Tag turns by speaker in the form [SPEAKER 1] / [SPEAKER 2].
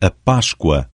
[SPEAKER 1] a Páscoa